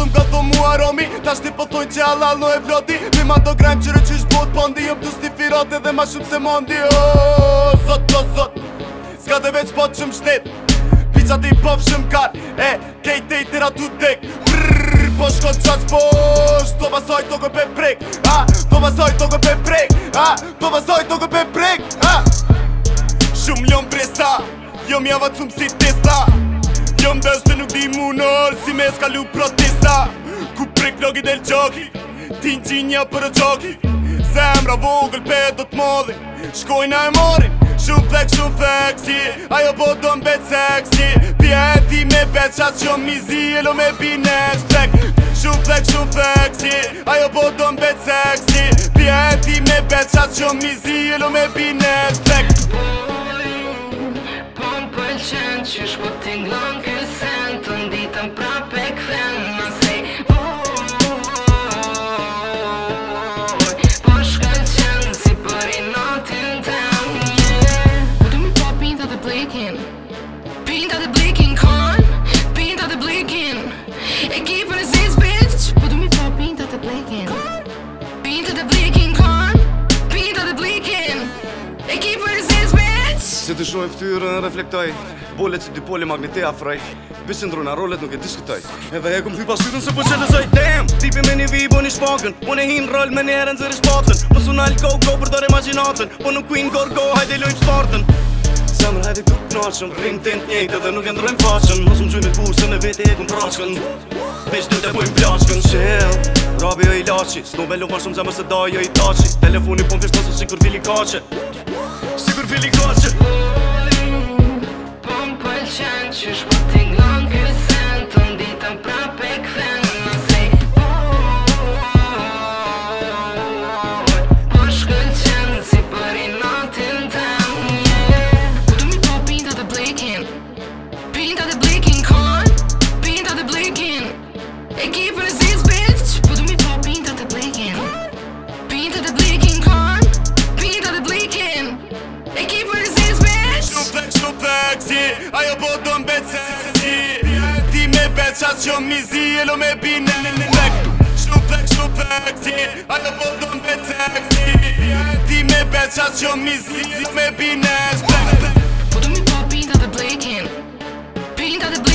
dhëm ka dhëm mu aromi Ta shti pëthoj po që alal në e vloti Mi ma do grajmë qërë që është bot pëndi po Jëm të sti firote dhe ma shumë se mondi O, zot, o, zot Ska dhe veç po që më shtet Pisa ti pëf shumë kar E, kejt e i tira tu dek Brrrr, po shko qas posh Do vazoj toko pe prek A, to vazoj toko pe prek A, to vazoj toko pe prek A, shumë ljom presa Jëm java cumë si testa Jom bës të nuk di mu nërë, Si me s'kalu protesta Ku prek vlogi del qoki Ti në gjinja për o qoki Zemra vogël për do Shkojnë e morin Shumë flek, shumë flek, si Ajo po do në betë sek, si Pja me betë qatë shumë i zi me bine së flek Shumë flek, shumë flek, si Ajo po do në betë sek, si Pja me betë qatë shumë i zi me bine së po Pëllë qenë që shkotin nga Pinta dhe blikin kon Pinta dhe blikin E kipën e zizë bitch Po du mi pa pinta dhe blikin Pinta dhe blikin kon Pinta dhe blikin E kipën e bitch Se të shoj e ftyrën reflektoj Bole që dy poli magnete afraj Bisin drona rolet nuk e diskutoj Edhe e kum thuj se po që lëzoj Damn! Tipi me një vibo një shpagën Po në hin rol me një herën zëri shpatën Po su në alko go për dore maginatën Po në queen go go hajde lojmë sportën jam në hajti tuk knaqëm Rrim të në njëjtë dhe nuk e ndrojmë faqën Mosëm qëj me kurë se me vete e ku më praqën Bish të të pojmë plaqën Qel, rabi jo i laqi Së në bello marë shumë zemër se da jo i taqi Telefoni po më fishtë nësë si kur fili kaqë Si kur fili kaqë Po më pëllqen qenë shku Pinta dhe blikin kon Pinta dhe blikin E kipën e zizë bitch Po du mi pa pinta dhe blikin Pinta dhe blikin kon Pinta dhe blikin E kipën e bitch Shno pek, shno pek, zi Ajo po do mbet se zi Ti me bet qa qo mi zi E lo me bine në në lek Shno pek, shno pek, zi Ajo po do mbet se zi Ti me bet qa qo mi zi E lo me bine në lek Po du mi pa pinta dhe blikin feeling that the